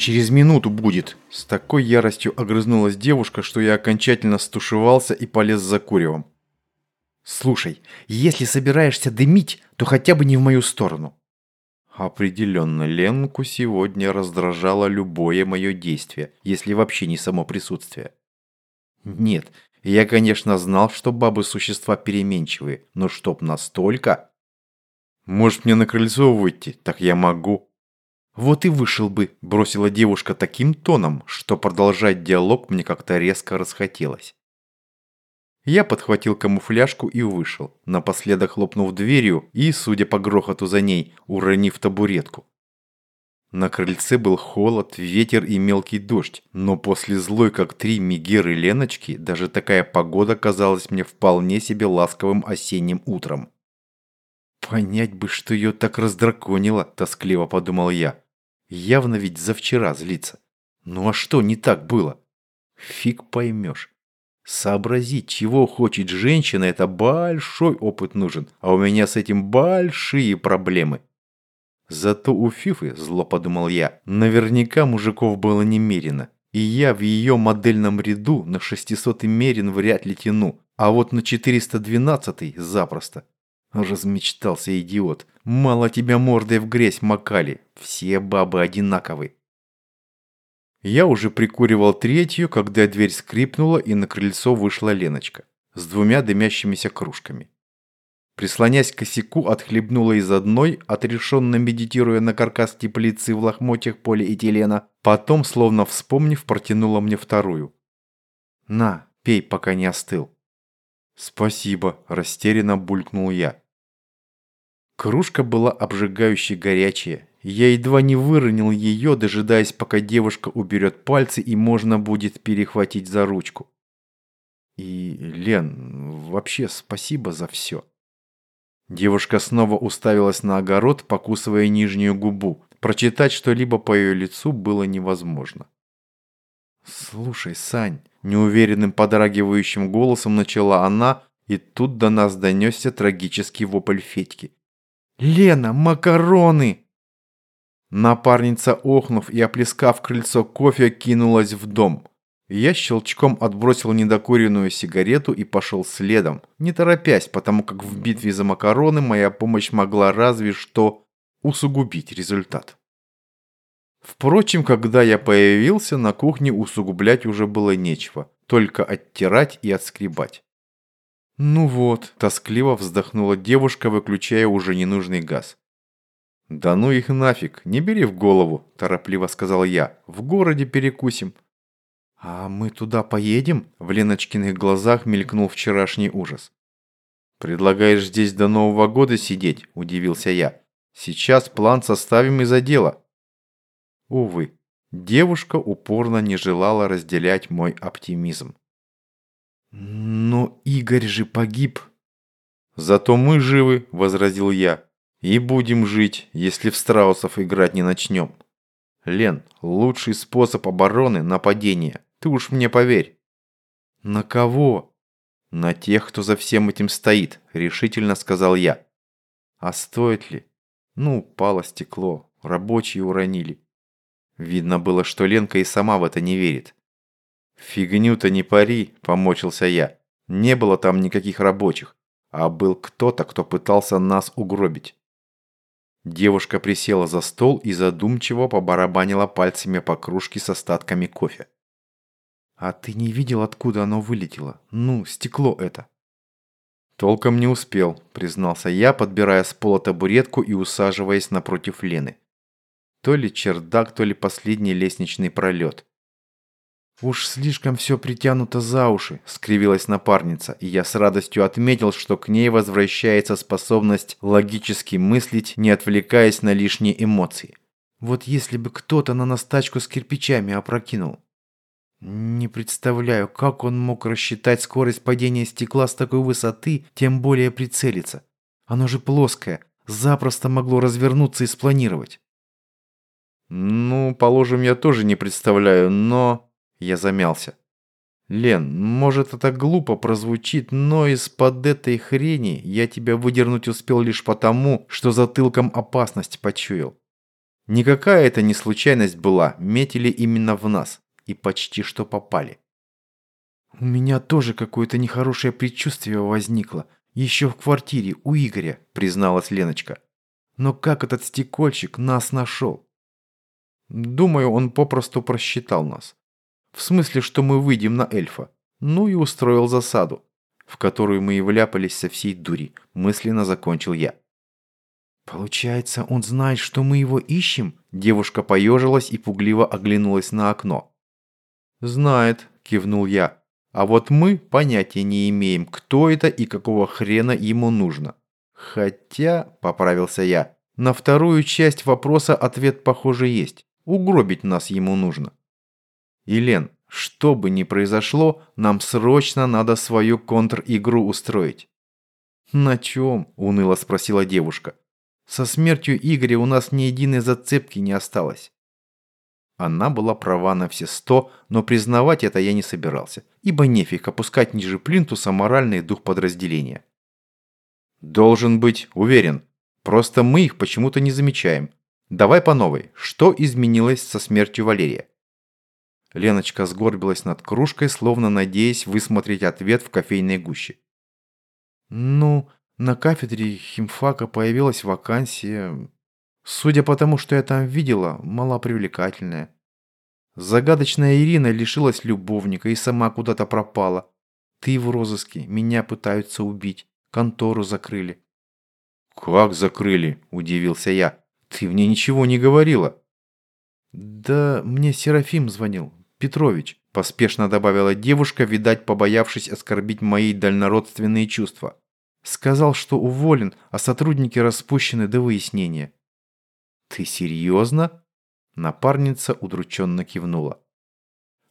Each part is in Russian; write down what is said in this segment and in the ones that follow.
«Через минуту будет!» С такой яростью огрызнулась девушка, что я окончательно стушевался и полез за куревом. «Слушай, если собираешься дымить, то хотя бы не в мою сторону». Определенно, Ленку сегодня раздражало любое мое действие, если вообще не само присутствие. Нет, я, конечно, знал, что бабы существа переменчивые, но чтоб настолько... Может, мне на крыльцо выйти? Так я могу. Вот и вышел бы, бросила девушка таким тоном, что продолжать диалог мне как-то резко расхотелось. Я подхватил камуфляжку и вышел, напоследок хлопнув дверью и, судя по грохоту за ней, уронив табуретку. На крыльце был холод, ветер и мелкий дождь, но после злой как три Мегеры Леночки даже такая погода казалась мне вполне себе ласковым осенним утром. «Понять бы, что ее так раздраконило», – тоскливо подумал я. «Явно ведь за вчера злится. Ну а что не так было? Фиг поймешь. Сообразить, чего хочет женщина, это большой опыт нужен, а у меня с этим большие проблемы». Зато у Фифы, зло подумал я, наверняка мужиков было немерено. И я в ее модельном ряду на 600 мерин вряд ли тяну, а вот на 412 запросто. Размечтался идиот. Мало тебя мордой в грязь макали. Все бабы одинаковые. Я уже прикуривал третью, когда дверь скрипнула и на крыльцо вышла Леночка с двумя дымящимися кружками. Прислонясь к косяку, отхлебнула из одной, отрешенно медитируя на каркас теплицы в лохмотьях полиэтилена, потом, словно вспомнив, протянула мне вторую. «На, пей, пока не остыл». «Спасибо», – растерянно булькнул я. Кружка была обжигающе горячая. Я едва не выронил ее, дожидаясь, пока девушка уберет пальцы и можно будет перехватить за ручку. И, Лен, вообще спасибо за все. Девушка снова уставилась на огород, покусывая нижнюю губу. Прочитать что-либо по ее лицу было невозможно. «Слушай, Сань», – неуверенным подрагивающим голосом начала она, и тут до нас донесся трагический вопль Федьки. «Лена, макароны!» Напарница, охнув и оплескав крыльцо кофе, кинулась в дом. Я щелчком отбросил недокуренную сигарету и пошел следом, не торопясь, потому как в битве за макароны моя помощь могла разве что усугубить результат. Впрочем, когда я появился, на кухне усугублять уже было нечего, только оттирать и отскребать. «Ну вот», – тоскливо вздохнула девушка, выключая уже ненужный газ. «Да ну их нафиг, не бери в голову», – торопливо сказал я. «В городе перекусим». «А мы туда поедем?» В Леночкиных глазах мелькнул вчерашний ужас. «Предлагаешь здесь до Нового года сидеть?» – удивился я. «Сейчас план составим и за дело». Увы, девушка упорно не желала разделять мой оптимизм. «Но Игорь же погиб!» «Зато мы живы», – возразил я. «И будем жить, если в страусов играть не начнем». Лен, лучший способ обороны – нападение. Ты уж мне поверь». «На кого?» «На тех, кто за всем этим стоит», – решительно сказал я. «А стоит ли?» «Ну, пало стекло, рабочие уронили». Видно было, что Ленка и сама в это не верит. «Фигню-то не пари», – помочился я. «Не было там никаких рабочих, а был кто-то, кто пытался нас угробить». Девушка присела за стол и задумчиво побарабанила пальцами по кружке с остатками кофе. «А ты не видел, откуда оно вылетело? Ну, стекло это». «Толком не успел», – признался я, подбирая с пола табуретку и усаживаясь напротив Лены. То ли чердак, то ли последний лестничный пролет. «Уж слишком все притянуто за уши», – скривилась напарница, и я с радостью отметил, что к ней возвращается способность логически мыслить, не отвлекаясь на лишние эмоции. «Вот если бы кто-то на нас тачку с кирпичами опрокинул». Не представляю, как он мог рассчитать скорость падения стекла с такой высоты, тем более прицелиться. Оно же плоское, запросто могло развернуться и спланировать. Ну, положим, я тоже не представляю, но... Я замялся. Лен, может это глупо прозвучит, но из-под этой хрени я тебя выдернуть успел лишь потому, что затылком опасность почуял. Никакая это не случайность была, метили именно в нас. И почти что попали. «У меня тоже какое-то нехорошее предчувствие возникло. Еще в квартире у Игоря», – призналась Леночка. «Но как этот стекольщик нас нашел?» «Думаю, он попросту просчитал нас. В смысле, что мы выйдем на эльфа. Ну и устроил засаду, в которую мы и вляпались со всей дури», – мысленно закончил я. «Получается, он знает, что мы его ищем?» Девушка поежилась и пугливо оглянулась на окно. «Знает», – кивнул я. «А вот мы понятия не имеем, кто это и какого хрена ему нужно. Хотя, – поправился я, – на вторую часть вопроса ответ, похоже, есть. Угробить нас ему нужно». «Елен, что бы ни произошло, нам срочно надо свою контр-игру устроить». «На чем?» – уныло спросила девушка. Со смертью Игоря у нас ни единой зацепки не осталось. Она была права на все сто, но признавать это я не собирался, ибо нефиг опускать ниже плинтуса моральный дух подразделения. Должен быть, уверен. Просто мы их почему-то не замечаем. Давай по новой. Что изменилось со смертью Валерия? Леночка сгорбилась над кружкой, словно надеясь высмотреть ответ в кофейной гуще. «Ну, на кафедре химфака появилась вакансия. Судя по тому, что я там видела, малопривлекательная. Загадочная Ирина лишилась любовника и сама куда-то пропала. Ты в розыске, меня пытаются убить, контору закрыли. «Как закрыли?» – удивился я. «Ты мне ничего не говорила». «Да мне Серафим звонил, Петрович», – поспешно добавила девушка, видать, побоявшись оскорбить мои дальнородственные чувства. Сказал, что уволен, а сотрудники распущены до выяснения. «Ты серьезно?» Напарница удрученно кивнула.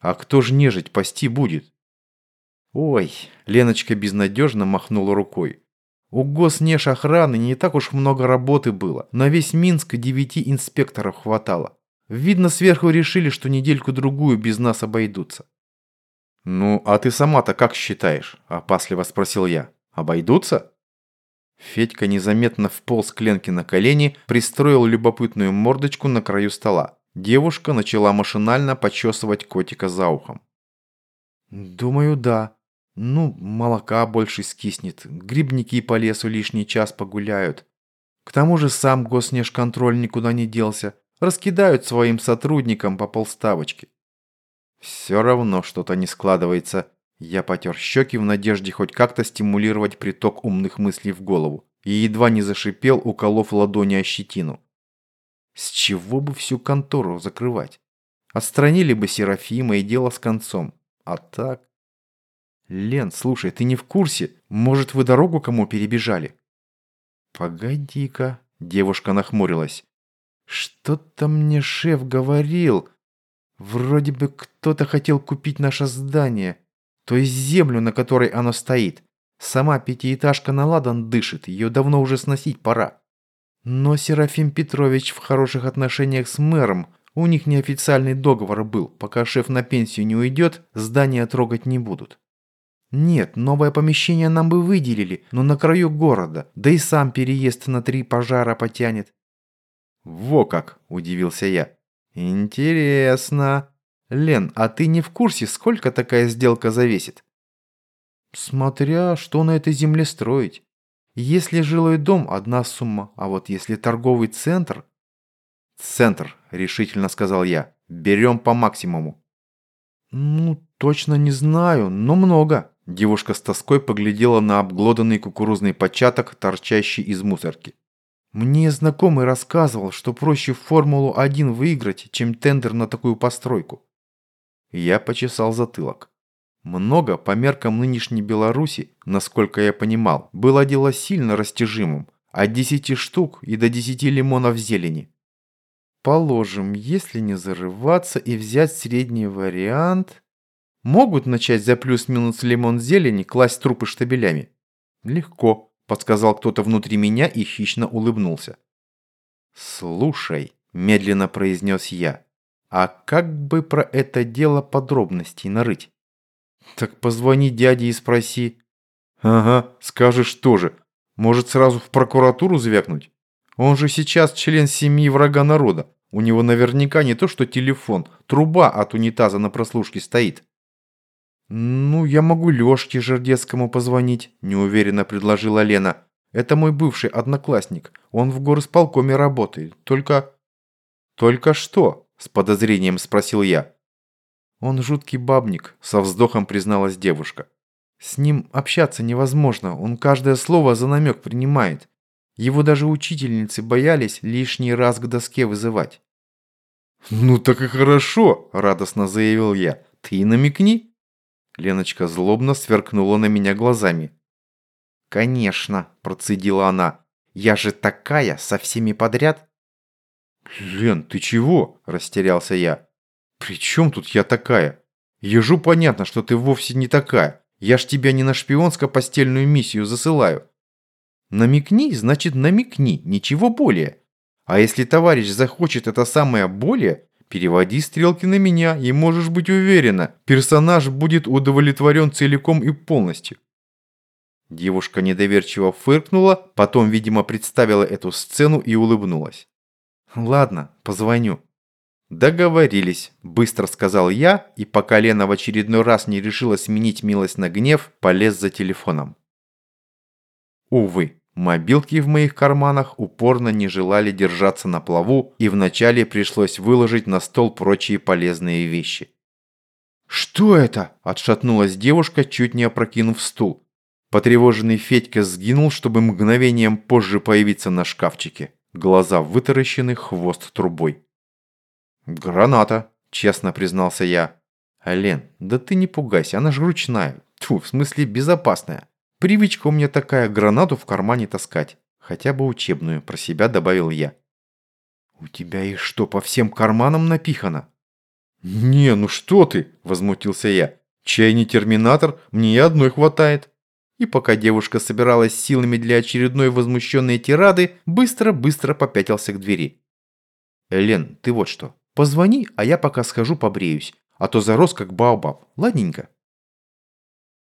«А кто ж нежить пасти будет?» «Ой!» – Леночка безнадежно махнула рукой. «У госнеж охраны не так уж много работы было. На весь Минск девяти инспекторов хватало. Видно, сверху решили, что недельку-другую без нас обойдутся». «Ну, а ты сама-то как считаешь?» – опасливо спросил я. Обойдутся?» Федька незаметно вполз к Ленке на колени, пристроил любопытную мордочку на краю стола. Девушка начала машинально почесывать котика за ухом. «Думаю, да. Ну, молока больше скиснет, грибники по лесу лишний час погуляют. К тому же сам госнежконтроль никуда не делся. Раскидают своим сотрудникам по полставочки». «Все равно что-то не складывается», я потер щеки в надежде хоть как-то стимулировать приток умных мыслей в голову и едва не зашипел, уколов ладони о щетину. С чего бы всю контору закрывать? Отстранили бы Серафима и дело с концом. А так... Лен, слушай, ты не в курсе? Может, вы дорогу кому перебежали? Погоди-ка, девушка нахмурилась. Что-то мне шеф говорил. Вроде бы кто-то хотел купить наше здание то есть землю, на которой оно стоит. Сама пятиэтажка на ладан дышит, ее давно уже сносить пора. Но Серафим Петрович в хороших отношениях с мэром, у них неофициальный договор был, пока шеф на пенсию не уйдет, здание трогать не будут. Нет, новое помещение нам бы выделили, но на краю города, да и сам переезд на три пожара потянет. Во как, удивился я. Интересно. «Лен, а ты не в курсе, сколько такая сделка завесит?» «Смотря, что на этой земле строить. Если жилой дом – одна сумма, а вот если торговый центр...» «Центр», – решительно сказал я. «Берем по максимуму». «Ну, точно не знаю, но много». Девушка с тоской поглядела на обглоданный кукурузный початок, торчащий из мусорки. «Мне знакомый рассказывал, что проще Формулу-1 выиграть, чем тендер на такую постройку. Я почесал затылок. Много по меркам нынешней Беларуси, насколько я понимал, было дело сильно растяжимым. От десяти штук и до десяти лимонов зелени. Положим, если не зарываться и взять средний вариант... Могут начать за плюс-минус лимон зелени класть трупы штабелями? Легко, подсказал кто-то внутри меня и хищно улыбнулся. «Слушай», – медленно произнес я, а как бы про это дело подробностей нарыть? Так позвони дяде и спроси. Ага, скажешь тоже. Может сразу в прокуратуру звякнуть? Он же сейчас член семьи врага народа, У него наверняка не то что телефон, труба от унитаза на прослушке стоит. «Ну, я могу Лёшке Жердецкому позвонить», – неуверенно предложила Лена. «Это мой бывший одноклассник. Он в горосполкоме работает. Только...» «Только что?» – с подозрением спросил я. «Он жуткий бабник», – со вздохом призналась девушка. «С ним общаться невозможно. Он каждое слово за намек принимает. Его даже учительницы боялись лишний раз к доске вызывать». «Ну так и хорошо», – радостно заявил я. «Ты намекни». Леночка злобно сверкнула на меня глазами. «Конечно», – процедила она. «Я же такая, со всеми подряд». «Лен, ты чего?» – растерялся я. «При чем тут я такая? Ежу понятно, что ты вовсе не такая. Я ж тебя не на шпионско-постельную миссию засылаю. Намекни, значит намекни, ничего более. А если товарищ захочет это самое более, переводи стрелки на меня и можешь быть уверена, персонаж будет удовлетворен целиком и полностью. Девушка недоверчиво фыркнула, потом, видимо, представила эту сцену и улыбнулась. «Ладно, позвоню». «Договорились», – быстро сказал я, и пока Лена в очередной раз не решила сменить милость на гнев, полез за телефоном. Увы, мобилки в моих карманах упорно не желали держаться на плаву, и вначале пришлось выложить на стол прочие полезные вещи. «Что это?» – отшатнулась девушка, чуть не опрокинув стул. Потревоженный Федька сгинул, чтобы мгновением позже появиться на шкафчике. Глаза вытаращены, хвост трубой. «Граната», – честно признался я. «Лен, да ты не пугайся, она ж ручная. Тьфу, в смысле безопасная. Привычка у меня такая, гранату в кармане таскать. Хотя бы учебную, про себя добавил я. «У тебя и что, по всем карманам напихано?» «Не, ну что ты!» – возмутился я. «Чай не терминатор, мне и одной хватает». И пока девушка собиралась силами для очередной возмущенной тирады, быстро-быстро попятился к двери. «Элен, ты вот что, позвони, а я пока схожу побреюсь, а то зарос как баобаб, ладненько?»